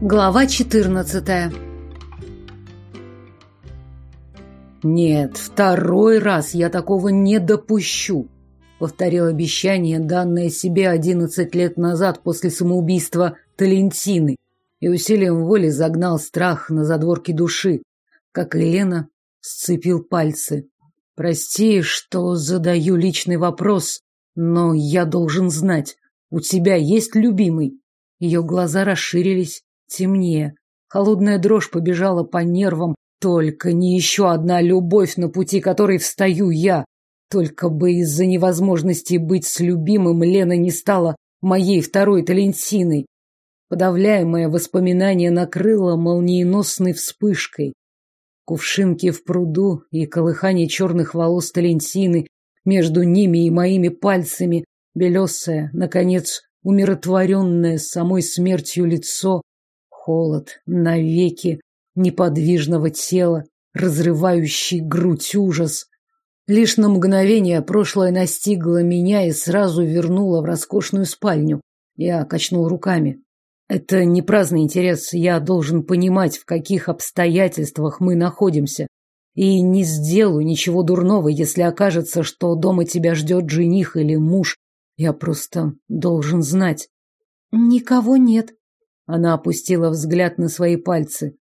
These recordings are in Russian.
Глава 14 Нет, второй раз я такого не допущу, повторил обещание, данное себе одиннадцать лет назад после самоубийства Талентины, и усилием воли загнал страх на задворки души, как Елена сцепил пальцы. Прости, что задаю личный вопрос, но я должен знать, у тебя есть любимый? Ее глаза расширились, темнее. Холодная дрожь побежала по нервам. Только не еще одна любовь, на пути которой встаю я. Только бы из-за невозможности быть с любимым Лена не стала моей второй Талентиной. Подавляемое воспоминание накрыло молниеносной вспышкой. Кувшинки в пруду и колыхание черных волос Талентины между ними и моими пальцами, белесое, наконец, умиротворенное самой смертью лицо, холод навеки неподвижного тела, разрывающий грудь ужас. Лишь на мгновение прошлое настигло меня и сразу вернуло в роскошную спальню. Я качнул руками. Это не праздный интерес, я должен понимать, в каких обстоятельствах мы находимся. И не сделаю ничего дурного, если окажется, что дома тебя ждет жених или муж. Я просто должен знать. Никого нет, она опустила взгляд на свои пальцы.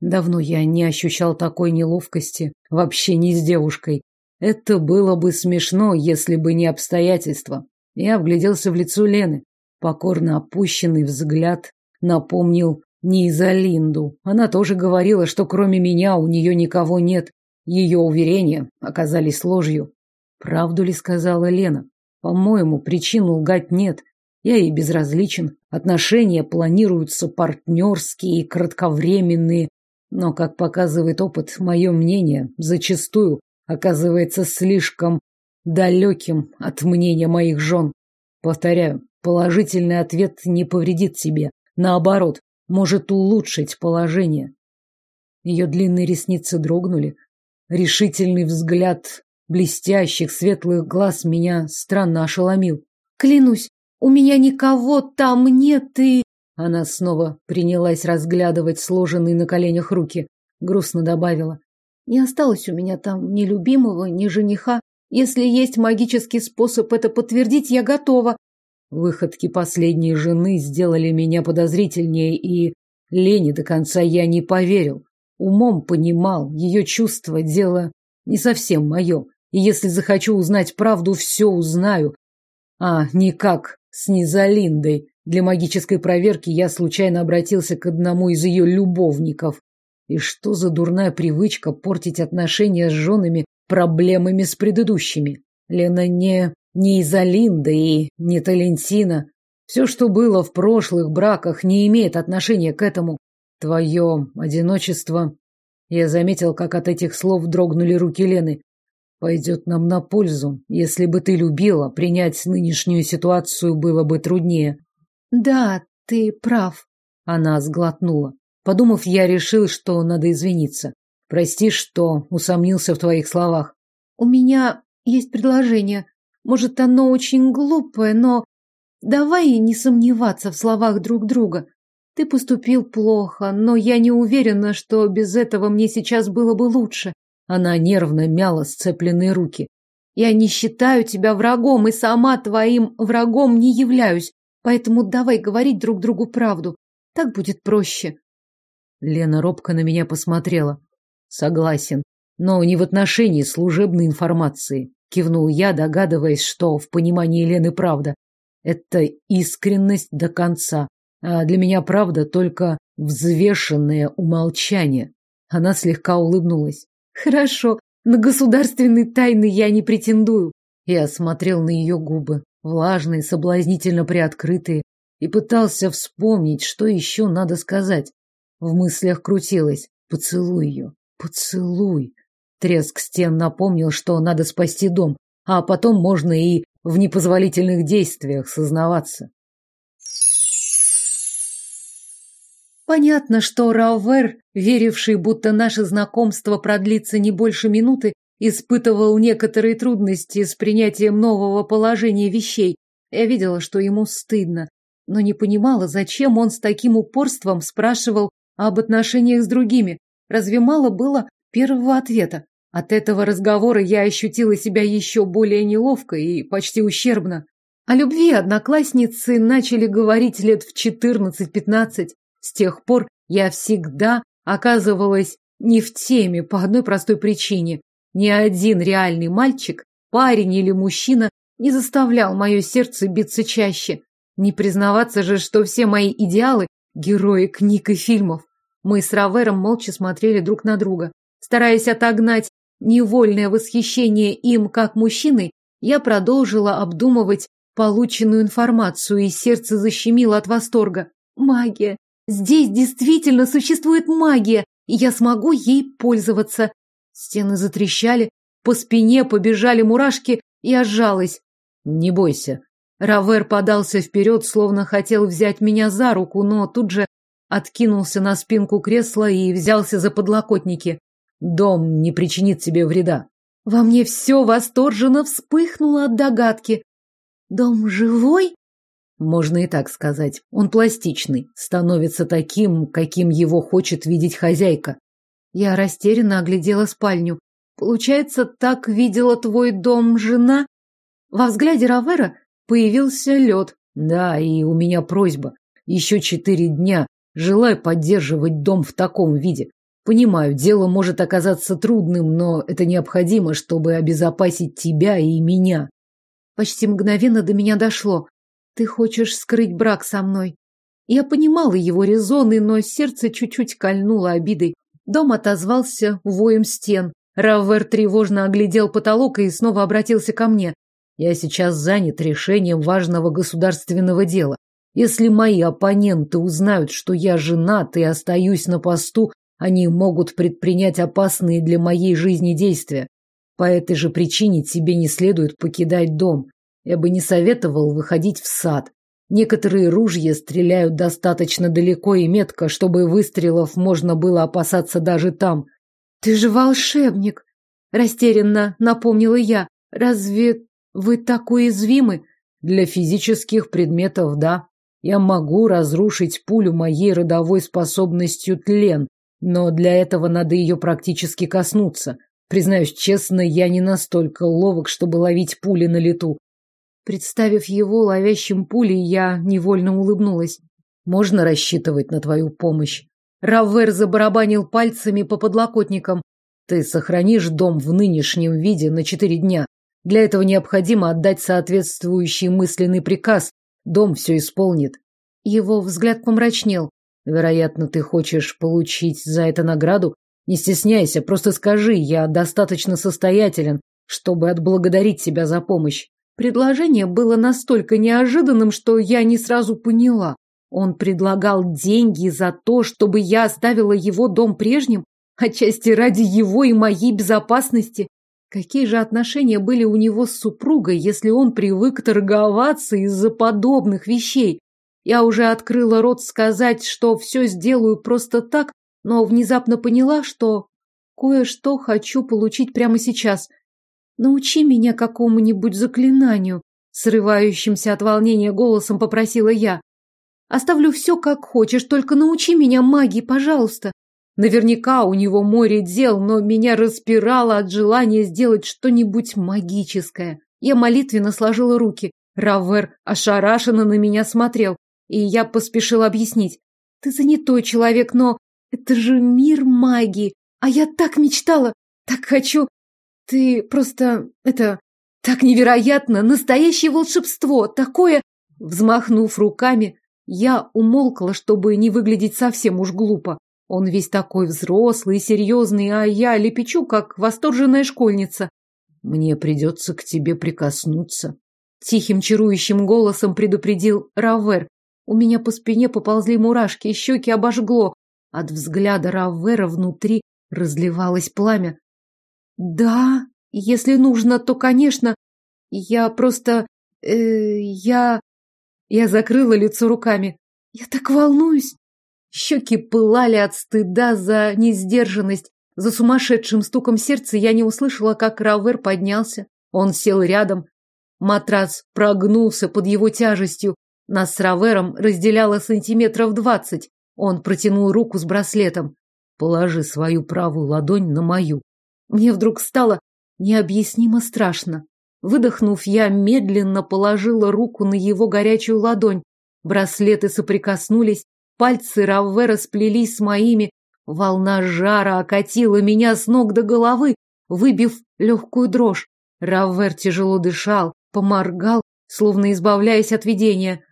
Давно я не ощущал такой неловкости в общении с девушкой. Это было бы смешно, если бы не обстоятельства. Я вгляделся в лицо Лены. Покорно опущенный взгляд напомнил не за Линду. Она тоже говорила, что кроме меня у нее никого нет. Ее уверения оказались ложью. Правду ли сказала Лена? По-моему, причин лгать нет. Я ей безразличен. Отношения планируются партнерские и кратковременные. Но, как показывает опыт, мое мнение зачастую оказывается слишком далеким от мнения моих жен. Повторяю, положительный ответ не повредит тебе. Наоборот, может улучшить положение. Ее длинные ресницы дрогнули. Решительный взгляд блестящих светлых глаз меня странно ошеломил. Клянусь, у меня никого там нет и... Она снова принялась разглядывать сложенные на коленях руки. Грустно добавила. Не осталось у меня там ни любимого, ни жениха. Если есть магический способ это подтвердить, я готова. Выходки последней жены сделали меня подозрительнее, и Лене до конца я не поверил. Умом понимал, ее чувство – дело не совсем мое. И если захочу узнать правду, все узнаю. А не как с Низалиндой. Для магической проверки я случайно обратился к одному из ее любовников. И что за дурная привычка портить отношения с женами проблемами с предыдущими? Лена не, не Изолинда и не Талентина. Все, что было в прошлых браках, не имеет отношения к этому. Твое одиночество... Я заметил, как от этих слов дрогнули руки Лены пойдет нам на пользу. Если бы ты любила, принять нынешнюю ситуацию было бы труднее. Да, ты прав. Она сглотнула. Подумав, я решил, что надо извиниться. Прости, что усомнился в твоих словах. У меня есть предложение. Может, оно очень глупое, но давай не сомневаться в словах друг друга. Ты поступил плохо, но я не уверена, что без этого мне сейчас было бы лучше. Она нервно мяла сцепленные руки. Я не считаю тебя врагом и сама твоим врагом не являюсь, поэтому давай говорить друг другу правду. Так будет проще. Лена робко на меня посмотрела. Согласен, но не в отношении служебной информации. Кивнул я, догадываясь, что в понимании Лены правда. Это искренность до конца. А для меня правда только взвешенное умолчание. Она слегка улыбнулась. Хорошо, на государственные тайны я не претендую. Я смотрел на ее губы, влажные, соблазнительно приоткрытые, и пытался вспомнить, что еще надо сказать. В мыслях крутилось «Поцелуй ее, поцелуй». Треск стен напомнил, что надо спасти дом, а потом можно и в непозволительных действиях сознаваться. Понятно, что Раувер, веривший, будто наше знакомство продлится не больше минуты, испытывал некоторые трудности с принятием нового положения вещей. Я видела, что ему стыдно. но не понимала, зачем он с таким упорством спрашивал об отношениях с другими. Разве мало было первого ответа? От этого разговора я ощутила себя еще более неловко и почти ущербно. О любви одноклассницы начали говорить лет в 14-15. С тех пор я всегда оказывалась не в теме по одной простой причине. Ни один реальный мальчик, парень или мужчина не заставлял мое сердце биться чаще. Не признаваться же, что все мои идеалы – герои книг и фильмов. Мы с Равером молча смотрели друг на друга. Стараясь отогнать невольное восхищение им как мужчиной, я продолжила обдумывать полученную информацию, и сердце защемило от восторга. Магия! Здесь действительно существует магия, и я смогу ей пользоваться. Стены затрещали, по спине побежали мурашки, и ожалась. Не бойся. Равер подался вперед, словно хотел взять меня за руку, но тут же откинулся на спинку кресла и взялся за подлокотники. Дом не причинит тебе вреда. Во мне все восторженно вспыхнуло от догадки. Дом живой? Можно и так сказать. Он пластичный, становится таким, каким его хочет видеть хозяйка. Я растерянно оглядела спальню. Получается, так видела твой дом жена? Во взгляде Равера появился лед. Да, и у меня просьба. Еще четыре дня. Желаю поддерживать дом в таком виде. Понимаю, дело может оказаться трудным, но это необходимо, чтобы обезопасить тебя и меня. Почти мгновенно до меня дошло. Ты хочешь скрыть брак со мной. Я понимала его резоны, но сердце чуть-чуть кольнуло обидой. Дом отозвался воем стен. Раввер тревожно оглядел потолок и снова обратился ко мне. Я сейчас занят решением важного государственного дела. Если мои оппоненты узнают, что я женат и остаюсь на посту, они могут предпринять опасные для моей жизни действия. По этой же причине тебе не следует покидать дом. Я бы не советовал выходить в сад. Некоторые ружья стреляют достаточно далеко и метко, чтобы выстрелов можно было опасаться даже там. Ты же волшебник, растерянно напомнила я. Разве вы так уязвимы? Для физических предметов, да. Я могу разрушить пулю моей родовой способностью тлен, но для этого надо ее практически коснуться. Признаюсь честно, я не настолько ловок, чтобы ловить пули на лету. Представив его ловящим пули, я невольно улыбнулась. Можно рассчитывать на твою помощь. Раввер забарабанил пальцами по подлокотникам. Ты сохранишь дом в нынешнем виде на четыре дня. Для этого необходимо отдать соответствующий мысленный приказ. Дом все исполнит. Его взгляд помрачнел. Вероятно, ты хочешь получить за это награду? Не стесняйся, просто скажи, я достаточно состоятелен, чтобы отблагодарить тебя за помощь. Предложение было настолько неожиданным, что я не сразу поняла. Он предлагал деньги за то, чтобы я оставила его дом прежним, отчасти ради его и моей безопасности. Какие же отношения были у него с супругой, если он привык торговаться из-за подобных вещей? Я уже открыла рот сказать, что все сделаю просто так, но внезапно поняла, что кое-что хочу получить прямо сейчас. Научи меня какому-нибудь заклинанию, срывающимся от волнения голосом попросила я. Оставлю все как хочешь, только научи меня магии, пожалуйста. Наверняка у него море дел, но меня распирало от желания сделать что-нибудь магическое. Я молитвенно сложила руки. Равер ошарашенно на меня смотрел, и я поспешила объяснить. Ты занятой человек, но это же мир магии, а я так мечтала, так хочу. Ты просто... это... так невероятно, настоящее волшебство, такое... Взмахнув руками, я умолкла, чтобы не выглядеть совсем уж глупо. Он весь такой взрослый и серьезный, а я лепечу, как восторженная школьница. Мне придется к тебе прикоснуться. Тихим чарующим голосом предупредил Равер. У меня по спине поползли мурашки, щеки обожгло. От взгляда Равера внутри разливалось пламя. Да, если нужно, то, конечно. Я просто... Э, я... Я закрыла лицо руками. Я так волнуюсь. Щеки пылали от стыда за несдержанность. За сумасшедшим стуком сердца я не услышала, как Равер поднялся. Он сел рядом. Матрас прогнулся под его тяжестью. Нас с Равером разделяло сантиметров двадцать. Он протянул руку с браслетом. Положи свою правую ладонь на мою. Мне вдруг стало необъяснимо страшно. Выдохнув, я медленно положила руку на его горячую ладонь. Браслеты соприкоснулись, пальцы Раввера сплелись с моими. Волна жара окатила меня с ног до головы, выбив легкую дрожь. Раввер тяжело дышал, поморгал, словно избавляясь от видения.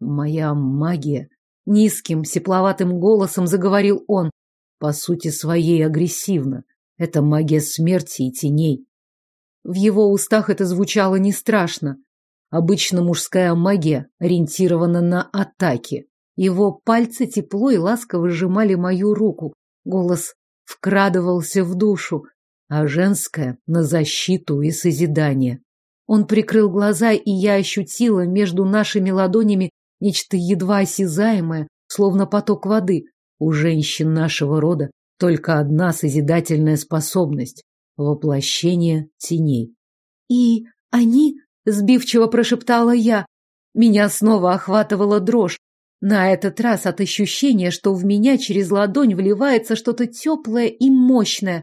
«Моя магия!» — низким, сепловатым голосом заговорил он. «По сути своей агрессивна. Это магия смерти и теней. В его устах это звучало не страшно. Обычно мужская магия ориентирована на атаки. Его пальцы тепло и ласково сжимали мою руку. Голос вкрадывался в душу, а женская — на защиту и созидание. Он прикрыл глаза, и я ощутила между нашими ладонями нечто едва осязаемое, словно поток воды. У женщин нашего рода только одна созидательная способность воплощение теней. И они, сбивчиво прошептала я, меня снова охватывала дрожь, на этот раз от ощущения, что в меня через ладонь вливается что-то теплое и мощное.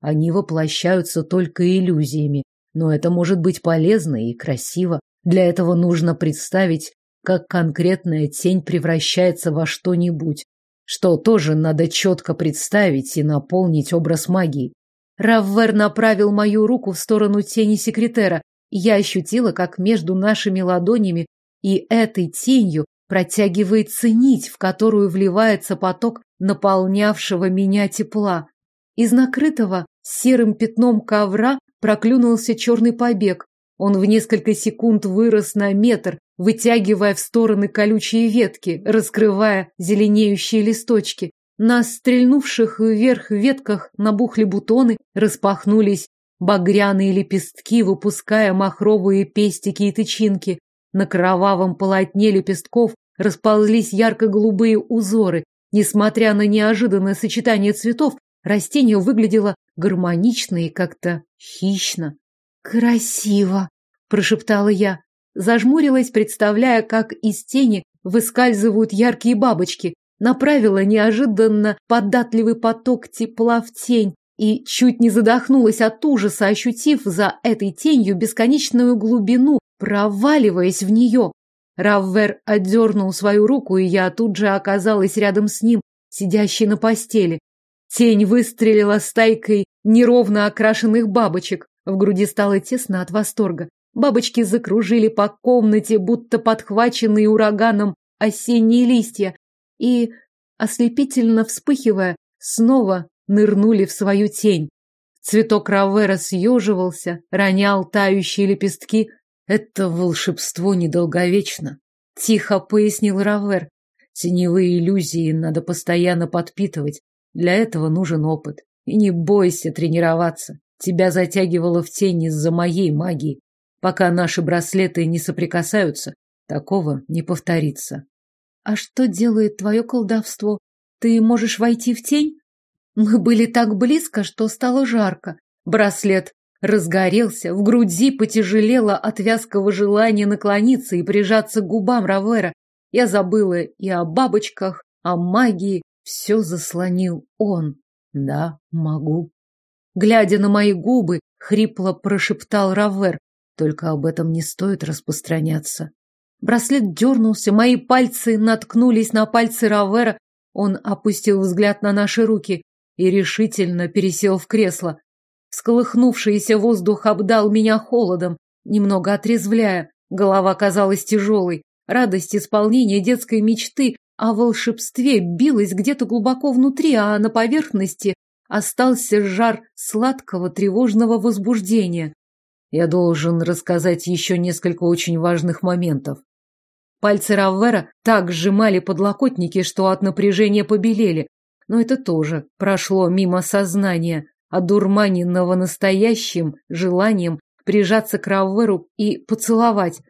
Они воплощаются только иллюзиями, но это может быть полезно и красиво. Для этого нужно представить, как конкретная тень превращается во что-нибудь, что тоже надо четко представить и наполнить образ магии. Раввер направил мою руку в сторону тени секретера, и я ощутила, как между нашими ладонями и этой тенью протягивается нить, в которую вливается поток наполнявшего меня тепла. Из накрытого серым пятном ковра проклюнулся черный побег. Он в несколько секунд вырос на метр, вытягивая в стороны колючие ветки, раскрывая зеленеющие листочки. На стрельнувших вверх ветках набухли бутоны, распахнулись багряные лепестки, выпуская махровые пестики и тычинки. На кровавом полотне лепестков расползлись ярко-голубые узоры. Несмотря на неожиданное сочетание цветов, растение выглядело гармонично и как-то хищно. «Красиво!» – прошептала я. Зажмурилась, представляя, как из тени выскальзывают яркие бабочки, направила неожиданно податливый поток тепла в тень и чуть не задохнулась от ужаса, ощутив за этой тенью бесконечную глубину, проваливаясь в нее. Раввер отдернул свою руку, и я тут же оказалась рядом с ним, сидящей на постели. Тень выстрелила стайкой неровно окрашенных бабочек. В груди стало тесно от восторга. Бабочки закружили по комнате, будто подхваченные ураганом осенние листья, и, ослепительно вспыхивая, снова нырнули в свою тень. Цветок Равера съеживался, ронял тающие лепестки. «Это волшебство недолговечно», — тихо пояснил Равер. «Теневые иллюзии надо постоянно подпитывать. Для этого нужен опыт. И не бойся тренироваться. Тебя затягивало в тень из-за моей магии. Пока наши браслеты не соприкасаются, такого не повторится. А что делает твое колдовство? Ты можешь войти в тень? Мы были так близко, что стало жарко. Браслет разгорелся, в груди потяжелело от вязкого желания наклониться и прижаться к губам Равера. Я забыла и о бабочках, о магии. Все заслонил он. Да, могу. Глядя на мои губы, хрипло прошептал Равер. Только об этом не стоит распространяться. Браслет дернулся, мои пальцы наткнулись на пальцы Равера. Он опустил взгляд на наши руки и решительно пересел в кресло. Всколыхнувшийся воздух обдал меня холодом, немного отрезвляя. Голова казалась тяжелой. Радость исполнения детской мечты о волшебстве билась где-то глубоко внутри, а на поверхности остался жар сладкого тревожного возбуждения. Я должен рассказать еще несколько очень важных моментов. Пальцы Раввера так сжимали подлокотники, что от напряжения побелели. Но это тоже прошло мимо сознания, одурманенного настоящим желанием прижаться к Равверу и поцеловать.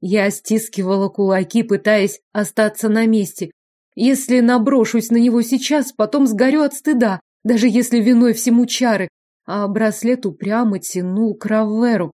Я стискивала кулаки, пытаясь остаться на месте. Если наброшусь на него сейчас, потом сгорю от стыда, даже если виной всему чары. А браслет упрямо тянул к Равверу.